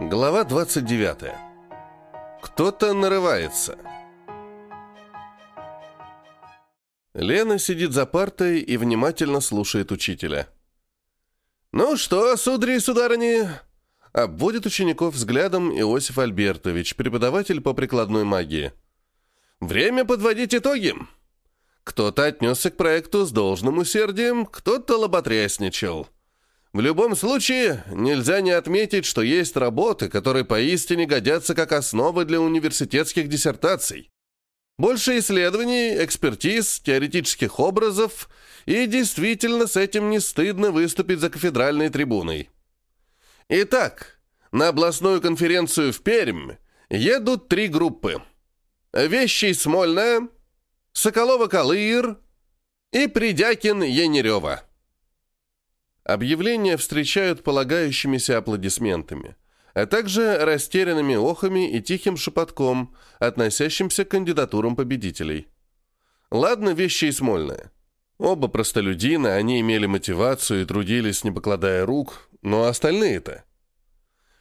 Глава 29. Кто-то нарывается. Лена сидит за партой и внимательно слушает учителя. «Ну что, судари и сударыни?» Обводит учеников взглядом Иосиф Альбертович, преподаватель по прикладной магии. «Время подводить итоги!» Кто-то отнесся к проекту с должным усердием, кто-то лоботрясничал. В любом случае, нельзя не отметить, что есть работы, которые поистине годятся как основа для университетских диссертаций. Больше исследований, экспертиз, теоретических образов, и действительно с этим не стыдно выступить за кафедральной трибуной. Итак, на областную конференцию в Пермь едут три группы. Вещий Смольная, Соколова-Калыр и Придякин-Янерева. Объявления встречают полагающимися аплодисментами, а также растерянными охами и тихим шепотком, относящимся к кандидатурам победителей. Ладно, вещи и Смольная. Оба простолюдины, они имели мотивацию и трудились, не покладая рук, но остальные-то?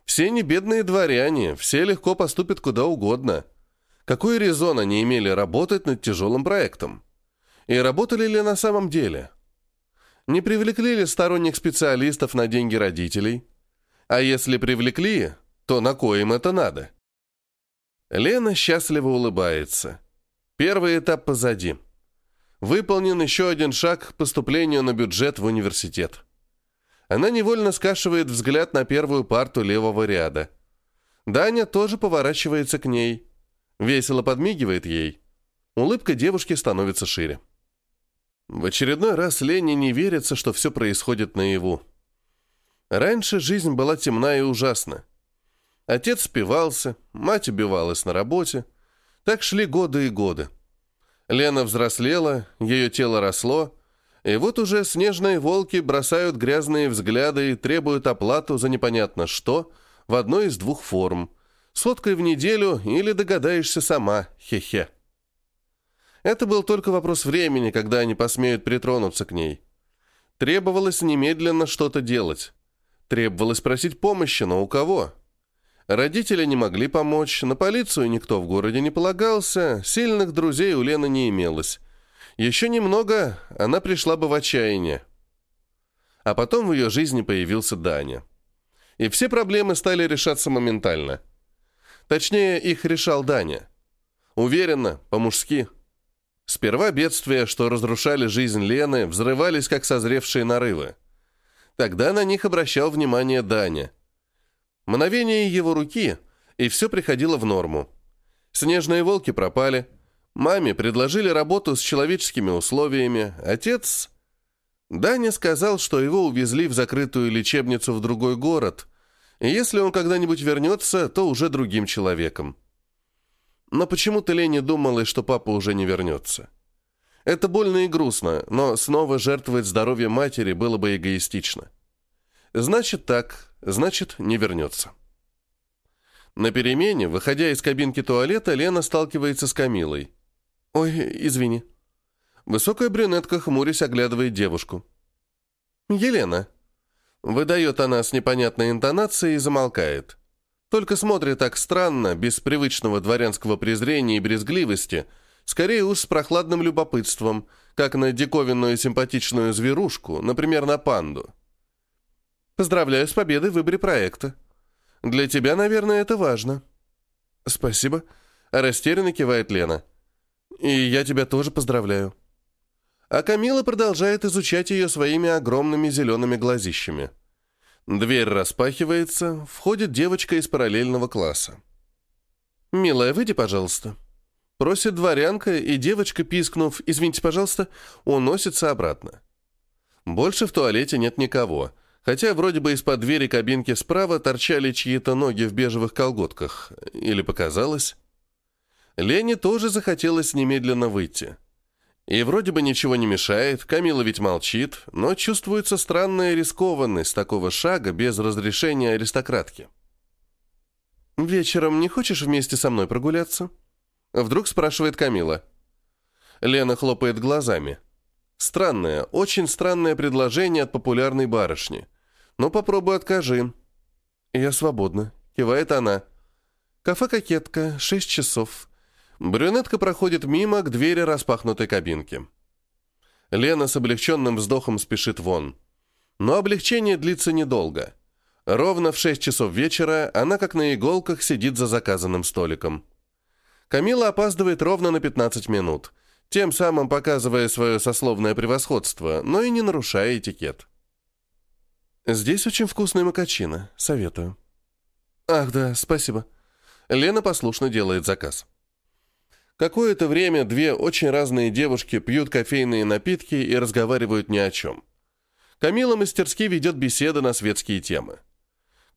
Все не бедные дворяне, все легко поступят куда угодно. Какой резон они имели работать над тяжелым проектом? И работали ли на самом деле? Не привлекли ли сторонних специалистов на деньги родителей? А если привлекли, то на коим это надо? Лена счастливо улыбается. Первый этап позади. Выполнен еще один шаг к поступлению на бюджет в университет. Она невольно скашивает взгляд на первую парту левого ряда. Даня тоже поворачивается к ней. Весело подмигивает ей. Улыбка девушки становится шире. В очередной раз Лене не верится, что все происходит наяву. Раньше жизнь была темна и ужасна. Отец спивался, мать убивалась на работе. Так шли годы и годы. Лена взрослела, ее тело росло, и вот уже снежные волки бросают грязные взгляды и требуют оплату за непонятно что в одной из двух форм. Соткой в неделю или догадаешься сама, хе-хе. Это был только вопрос времени, когда они посмеют притронуться к ней. Требовалось немедленно что-то делать. Требовалось просить помощи, но у кого? Родители не могли помочь, на полицию никто в городе не полагался, сильных друзей у Лены не имелось. Еще немного, она пришла бы в отчаяние. А потом в ее жизни появился Даня. И все проблемы стали решаться моментально. Точнее, их решал Даня. Уверенно, по-мужски – Сперва бедствия, что разрушали жизнь Лены, взрывались, как созревшие нарывы. Тогда на них обращал внимание Даня. Мгновение его руки, и все приходило в норму. Снежные волки пропали. Маме предложили работу с человеческими условиями. Отец... Даня сказал, что его увезли в закрытую лечебницу в другой город, и если он когда-нибудь вернется, то уже другим человеком. Но почему-то Лене думалось, что папа уже не вернется. Это больно и грустно, но снова жертвовать здоровье матери было бы эгоистично. Значит так, значит не вернется. На перемене, выходя из кабинки туалета, Лена сталкивается с Камилой. «Ой, извини». Высокая брюнетка, хмурясь, оглядывает девушку. «Елена». Выдает она с непонятной интонацией и замолкает. Только смотрит так странно, без привычного дворянского презрения и брезгливости, скорее уж с прохладным любопытством, как на диковинную симпатичную зверушку, например, на панду. Поздравляю с победой в выборе проекта. Для тебя, наверное, это важно. Спасибо. Растерянно кивает Лена. И я тебя тоже поздравляю. А Камила продолжает изучать ее своими огромными зелеными глазищами. Дверь распахивается, входит девочка из параллельного класса. «Милая, выйди, пожалуйста». Просит дворянка, и девочка, пискнув «Извините, пожалуйста», уносится обратно. Больше в туалете нет никого, хотя вроде бы из-под двери кабинки справа торчали чьи-то ноги в бежевых колготках. Или показалось? Лене тоже захотелось немедленно выйти. И вроде бы ничего не мешает, Камила ведь молчит, но чувствуется странная рискованность такого шага без разрешения аристократки. «Вечером не хочешь вместе со мной прогуляться?» Вдруг спрашивает Камила. Лена хлопает глазами. Странное, очень странное предложение от популярной барышни. Но попробуй откажи. «Я свободна», — кивает она. Кафе «Кокетка», шесть часов. Брюнетка проходит мимо к двери распахнутой кабинки. Лена с облегченным вздохом спешит вон. Но облегчение длится недолго. Ровно в шесть часов вечера она как на иголках сидит за заказанным столиком. Камила опаздывает ровно на 15 минут, тем самым показывая свое сословное превосходство, но и не нарушая этикет. «Здесь очень вкусные макачино. Советую». «Ах, да, спасибо». Лена послушно делает заказ. Какое-то время две очень разные девушки пьют кофейные напитки и разговаривают ни о чем. Камила мастерски ведет беседы на светские темы.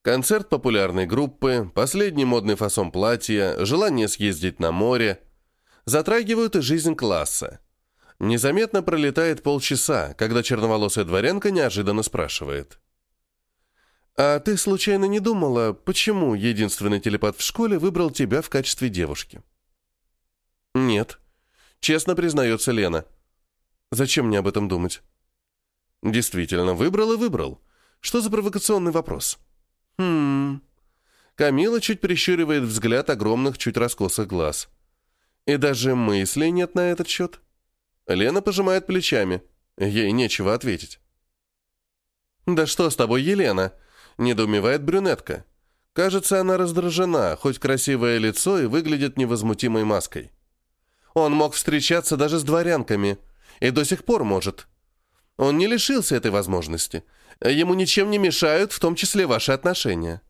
Концерт популярной группы, последний модный фасон платья, желание съездить на море. Затрагивают и жизнь класса. Незаметно пролетает полчаса, когда черноволосая дворянка неожиданно спрашивает. «А ты случайно не думала, почему единственный телепат в школе выбрал тебя в качестве девушки?» «Нет», — честно признается Лена. «Зачем мне об этом думать?» «Действительно, выбрал и выбрал. Что за провокационный вопрос?» «Хм...» Камила чуть прищуривает взгляд огромных, чуть раскосых глаз. «И даже мыслей нет на этот счет?» Лена пожимает плечами. Ей нечего ответить. «Да что с тобой, Елена?» — недоумевает брюнетка. Кажется, она раздражена, хоть красивое лицо и выглядит невозмутимой маской. Он мог встречаться даже с дворянками. И до сих пор может. Он не лишился этой возможности. Ему ничем не мешают, в том числе ваши отношения.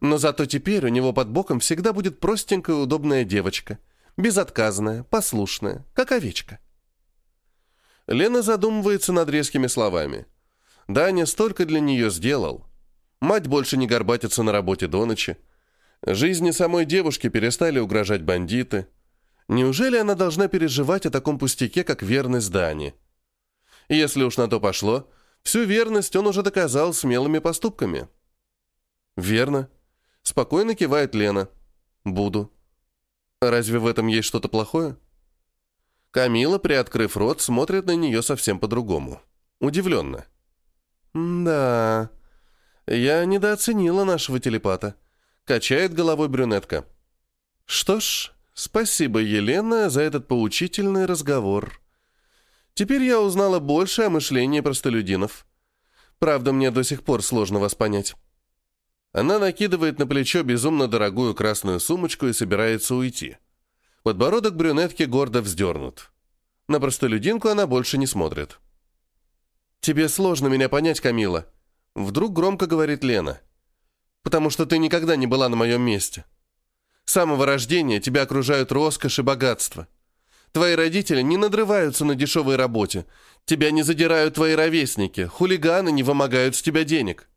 Но зато теперь у него под боком всегда будет простенькая удобная девочка. Безотказная, послушная, как овечка. Лена задумывается над резкими словами. Даня столько для нее сделал. Мать больше не горбатится на работе до ночи. Жизни самой девушки перестали угрожать бандиты. Неужели она должна переживать о таком пустяке, как верность Дани? Если уж на то пошло, всю верность он уже доказал смелыми поступками. «Верно», — спокойно кивает Лена. «Буду». «Разве в этом есть что-то плохое?» Камила, приоткрыв рот, смотрит на нее совсем по-другому. Удивленно. «Да, я недооценила нашего телепата», — качает головой брюнетка. «Что ж, Спасибо, Елена, за этот поучительный разговор. Теперь я узнала больше о мышлении простолюдинов. Правда, мне до сих пор сложно вас понять. Она накидывает на плечо безумно дорогую красную сумочку и собирается уйти. Подбородок брюнетки гордо вздернут. На простолюдинку она больше не смотрит. «Тебе сложно меня понять, Камила», — вдруг громко говорит Лена. «Потому что ты никогда не была на моем месте. С самого рождения тебя окружают роскошь и богатство. Твои родители не надрываются на дешевой работе. Тебя не задирают твои ровесники. Хулиганы не вымогают с тебя денег.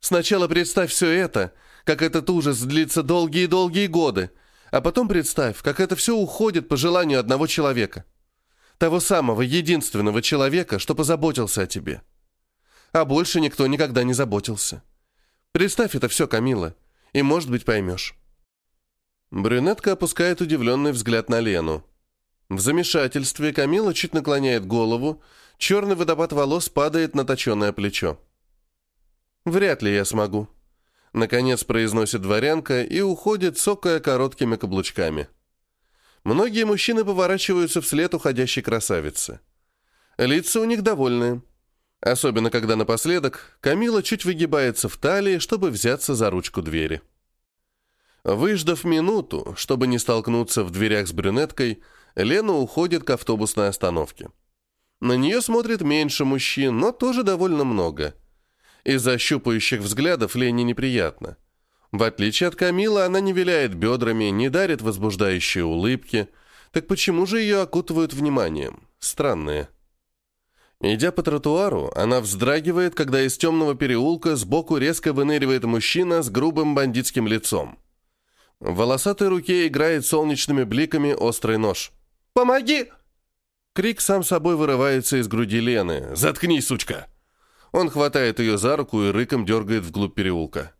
Сначала представь все это, как этот ужас длится долгие-долгие годы, а потом представь, как это все уходит по желанию одного человека. Того самого, единственного человека, что позаботился о тебе. А больше никто никогда не заботился. Представь это все, Камила, и, может быть, поймешь. Брюнетка опускает удивленный взгляд на Лену. В замешательстве Камила чуть наклоняет голову, черный водопад волос падает на точенное плечо. «Вряд ли я смогу», — наконец произносит дворянка и уходит, цокая короткими каблучками. Многие мужчины поворачиваются вслед уходящей красавицы. Лица у них довольные. Особенно, когда напоследок Камила чуть выгибается в талии, чтобы взяться за ручку двери. Выждав минуту, чтобы не столкнуться в дверях с брюнеткой, Лена уходит к автобусной остановке. На нее смотрит меньше мужчин, но тоже довольно много. Из-за щупающих взглядов Лене неприятно. В отличие от Камилы, она не виляет бедрами, не дарит возбуждающие улыбки. Так почему же ее окутывают вниманием? Странные. Идя по тротуару, она вздрагивает, когда из темного переулка сбоку резко выныривает мужчина с грубым бандитским лицом. В волосатой руке играет солнечными бликами острый нож. «Помоги!» Крик сам собой вырывается из груди Лены. «Заткнись, сучка!» Он хватает ее за руку и рыком дергает вглубь переулка.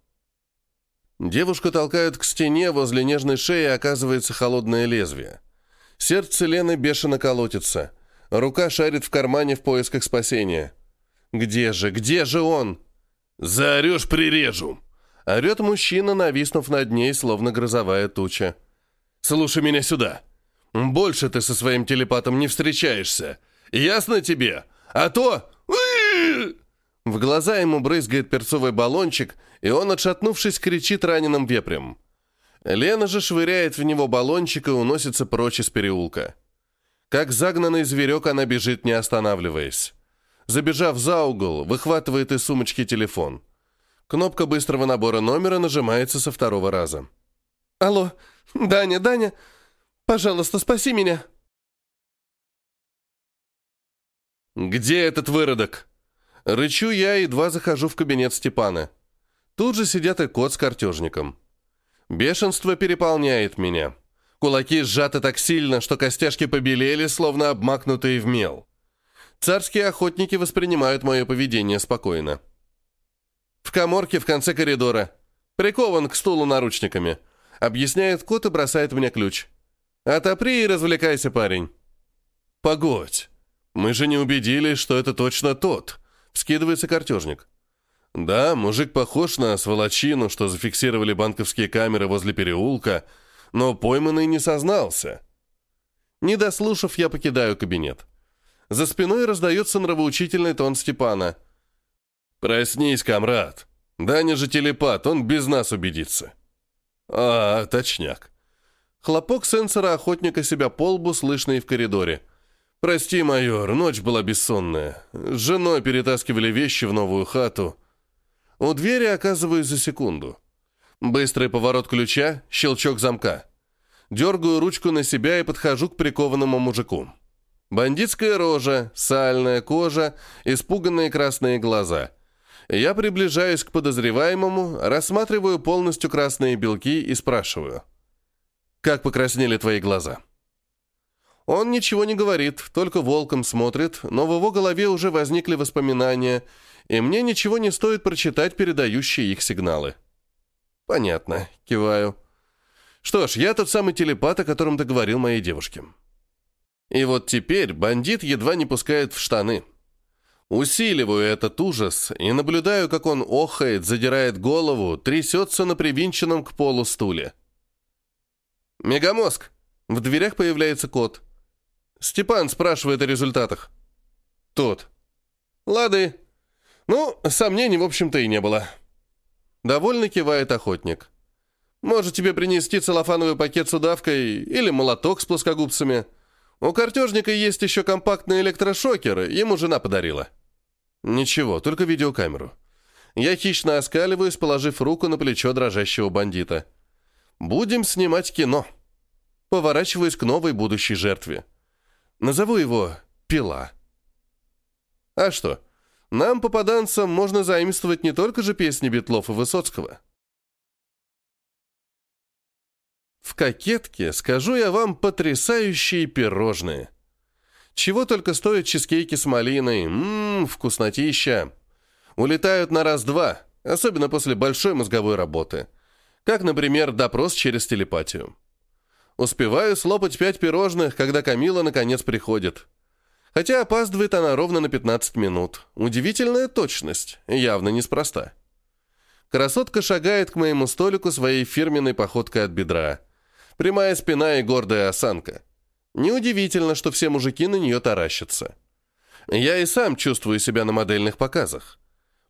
Девушку толкают к стене, возле нежной шеи оказывается холодное лезвие. Сердце Лены бешено колотится. Рука шарит в кармане в поисках спасения. «Где же, где же он?» «Заорешь, прирежу!» Орет мужчина, нависнув над ней, словно грозовая туча. «Слушай меня сюда. Больше ты со своим телепатом не встречаешься. Ясно тебе? А то...» В глаза ему брызгает перцовый баллончик, и он, отшатнувшись, кричит раненым вепрем. Лена же швыряет в него баллончик и уносится прочь из переулка. Как загнанный зверек она бежит, не останавливаясь. Забежав за угол, выхватывает из сумочки телефон. Кнопка быстрого набора номера нажимается со второго раза. «Алло, Даня, Даня, пожалуйста, спаси меня!» «Где этот выродок?» Рычу я, едва захожу в кабинет Степана. Тут же сидят и кот с картежником. Бешенство переполняет меня. Кулаки сжаты так сильно, что костяшки побелели, словно обмакнутые в мел. Царские охотники воспринимают мое поведение спокойно. В коморке в конце коридора. Прикован к стулу наручниками. Объясняет кот и бросает мне ключ. Отопри и развлекайся, парень. Погодь. Мы же не убедились, что это точно тот. Скидывается картежник. Да, мужик похож на сволочину, что зафиксировали банковские камеры возле переулка, но пойманный не сознался. Не дослушав, я покидаю кабинет. За спиной раздается нравоучительный тон Степана – «Проснись, комрад. Даня же телепат, он без нас убедится». «А, точняк». Хлопок сенсора охотника себя по лбу, слышный в коридоре. «Прости, майор, ночь была бессонная. С женой перетаскивали вещи в новую хату. У двери оказываюсь за секунду. Быстрый поворот ключа, щелчок замка. Дергаю ручку на себя и подхожу к прикованному мужику. Бандитская рожа, сальная кожа, испуганные красные глаза. Я приближаюсь к подозреваемому, рассматриваю полностью красные белки и спрашиваю. «Как покраснели твои глаза?» Он ничего не говорит, только волком смотрит, но в его голове уже возникли воспоминания, и мне ничего не стоит прочитать передающие их сигналы. «Понятно», — киваю. «Что ж, я тот самый телепат, о котором ты говорил моей девушке». И вот теперь бандит едва не пускает в штаны — Усиливаю этот ужас и наблюдаю, как он охает, задирает голову, трясется на привинченном к полу стуле. «Мегамозг!» В дверях появляется кот. Степан спрашивает о результатах. Тот. «Лады. Ну, сомнений, в общем-то, и не было». Довольно кивает охотник. «Может, тебе принести целлофановый пакет с удавкой или молоток с плоскогубцами?» У картежника есть еще компактный электрошокер, ему жена подарила. Ничего, только видеокамеру. Я хищно оскаливаюсь, положив руку на плечо дрожащего бандита. Будем снимать кино. Поворачиваюсь к новой будущей жертве. Назову его «Пила». А что? Нам, попаданцам, можно заимствовать не только же песни Бетлов и Высоцкого. В кокетке, скажу я вам, потрясающие пирожные. Чего только стоят чизкейки с малиной. Ммм, вкуснотища. Улетают на раз-два, особенно после большой мозговой работы. Как, например, допрос через телепатию. Успеваю слопать пять пирожных, когда Камила наконец приходит. Хотя опаздывает она ровно на 15 минут. Удивительная точность, явно неспроста. Красотка шагает к моему столику своей фирменной походкой от бедра. Прямая спина и гордая осанка. Неудивительно, что все мужики на нее таращатся. Я и сам чувствую себя на модельных показах.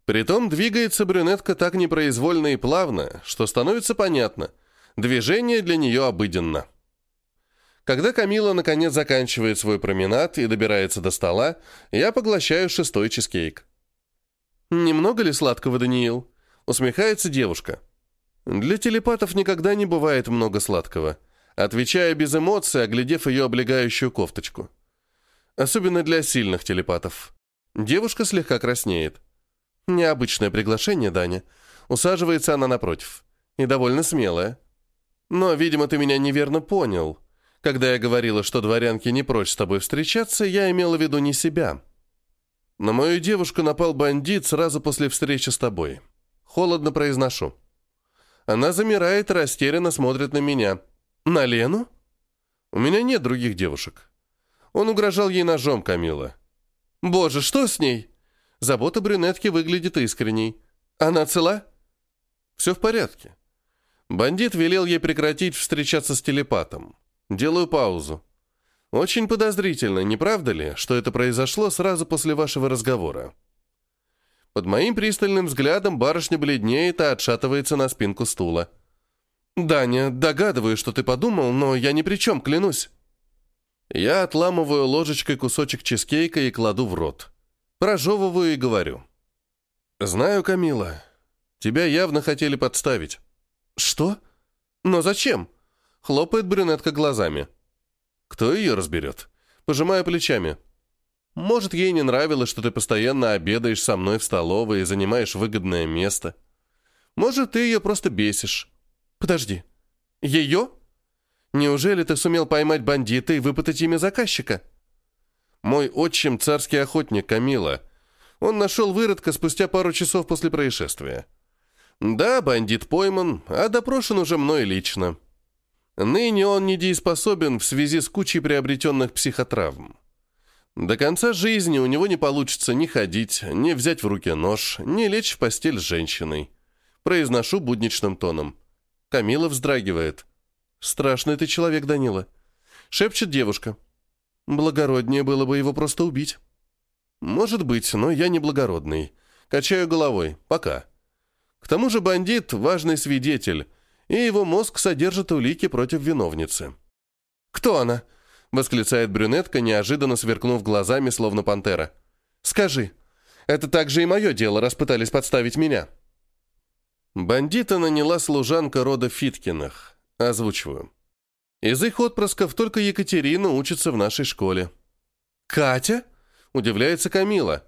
Притом двигается брюнетка так непроизвольно и плавно, что становится понятно. Движение для нее обыденно. Когда Камила наконец заканчивает свой променад и добирается до стола, я поглощаю шестой чизкейк. «Немного ли сладкого, Даниил?» Усмехается девушка. Для телепатов никогда не бывает много сладкого. Отвечаю без эмоций, оглядев ее облегающую кофточку. Особенно для сильных телепатов. Девушка слегка краснеет. Необычное приглашение, Даня. Усаживается она напротив. И довольно смелая. Но, видимо, ты меня неверно понял. Когда я говорила, что дворянки не прочь с тобой встречаться, я имела в виду не себя. На мою девушку напал бандит сразу после встречи с тобой. Холодно произношу. Она замирает, растерянно смотрит на меня. «На Лену?» «У меня нет других девушек». Он угрожал ей ножом, Камила. «Боже, что с ней?» Забота брюнетки выглядит искренней. «Она цела?» Все в порядке. Бандит велел ей прекратить встречаться с телепатом. Делаю паузу. Очень подозрительно, не правда ли, что это произошло сразу после вашего разговора? Под моим пристальным взглядом барышня бледнеет и отшатывается на спинку стула. «Даня, догадываюсь, что ты подумал, но я ни при чем, клянусь». Я отламываю ложечкой кусочек чизкейка и кладу в рот. Прожевываю и говорю. «Знаю, Камила, тебя явно хотели подставить». «Что? Но зачем?» Хлопает брюнетка глазами. «Кто ее разберет?» Пожимаю плечами. «Может, ей не нравилось, что ты постоянно обедаешь со мной в столовой и занимаешь выгодное место. Может, ты ее просто бесишь. Подожди. Ее?» Неужели ты сумел поймать бандита и выпытать имя заказчика? Мой отчим царский охотник Камила. Он нашел выродка спустя пару часов после происшествия. Да, бандит пойман, а допрошен уже мной лично. Ныне он недееспособен в связи с кучей приобретенных психотравм. До конца жизни у него не получится ни ходить, ни взять в руки нож, ни лечь в постель с женщиной. Произношу будничным тоном. Камила вздрагивает. «Страшный ты человек, Данила», — шепчет девушка. «Благороднее было бы его просто убить». «Может быть, но я не благородный. Качаю головой. Пока». К тому же бандит — важный свидетель, и его мозг содержит улики против виновницы. «Кто она?» — восклицает брюнетка, неожиданно сверкнув глазами, словно пантера. «Скажи, это также и мое дело, раз пытались подставить меня». Бандита наняла служанка рода Фиткиных. Озвучиваю. Из их отпрысков только Екатерина учится в нашей школе. «Катя?» – удивляется Камила.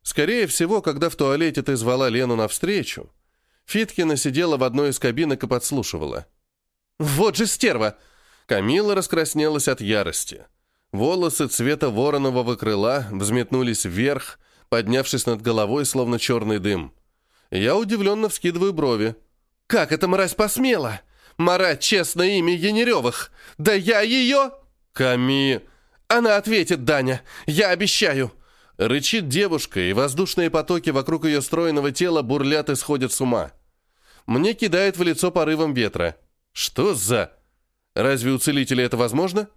Скорее всего, когда в туалете ты звала Лену навстречу, Фиткина сидела в одной из кабинок и подслушивала. «Вот же стерва!» Камила раскраснелась от ярости. Волосы цвета воронового крыла взметнулись вверх, поднявшись над головой, словно черный дым. Я удивленно вскидываю брови. «Как эта мразь посмела?» Марать честное имя Янеревых. Да я ее...» «Ками...» «Она ответит, Даня. Я обещаю». Рычит девушка, и воздушные потоки вокруг ее стройного тела бурлят и сходят с ума. Мне кидает в лицо порывом ветра. «Что за...» «Разве у целителя это возможно?»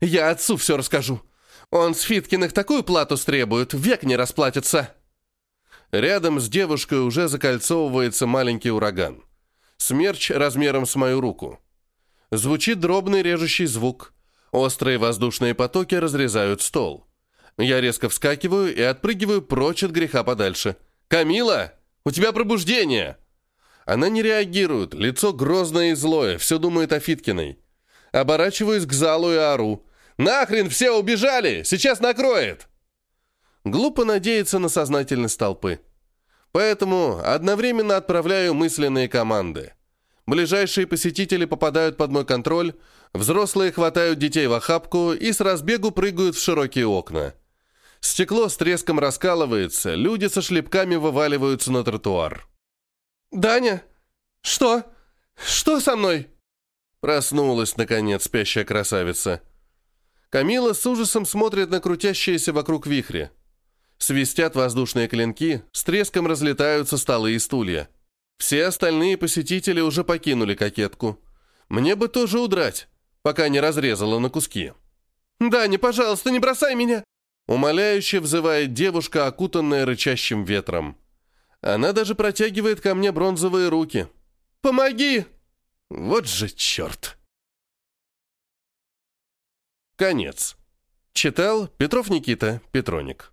«Я отцу все расскажу. Он с Фиткиных такую плату стребует, век не расплатится». Рядом с девушкой уже закольцовывается маленький ураган. Смерч размером с мою руку. Звучит дробный режущий звук. Острые воздушные потоки разрезают стол. Я резко вскакиваю и отпрыгиваю прочь от греха подальше. «Камила, у тебя пробуждение!» Она не реагирует, лицо грозное и злое, все думает о Фиткиной. Оборачиваюсь к залу и ору. «Нахрен все убежали! Сейчас накроет!» Глупо надеяться на сознательность толпы. Поэтому одновременно отправляю мысленные команды. Ближайшие посетители попадают под мой контроль, взрослые хватают детей в охапку и с разбегу прыгают в широкие окна. Стекло с треском раскалывается, люди со шлепками вываливаются на тротуар. «Даня? Что? Что со мной?» Проснулась, наконец, спящая красавица. Камила с ужасом смотрит на крутящиеся вокруг вихри. Свистят воздушные клинки, с треском разлетаются столы и стулья. Все остальные посетители уже покинули кокетку. Мне бы тоже удрать, пока не разрезала на куски. «Даня, пожалуйста, не бросай меня!» Умоляюще взывает девушка, окутанная рычащим ветром. Она даже протягивает ко мне бронзовые руки. «Помоги!» Вот же черт! Конец. Читал Петров Никита Петроник.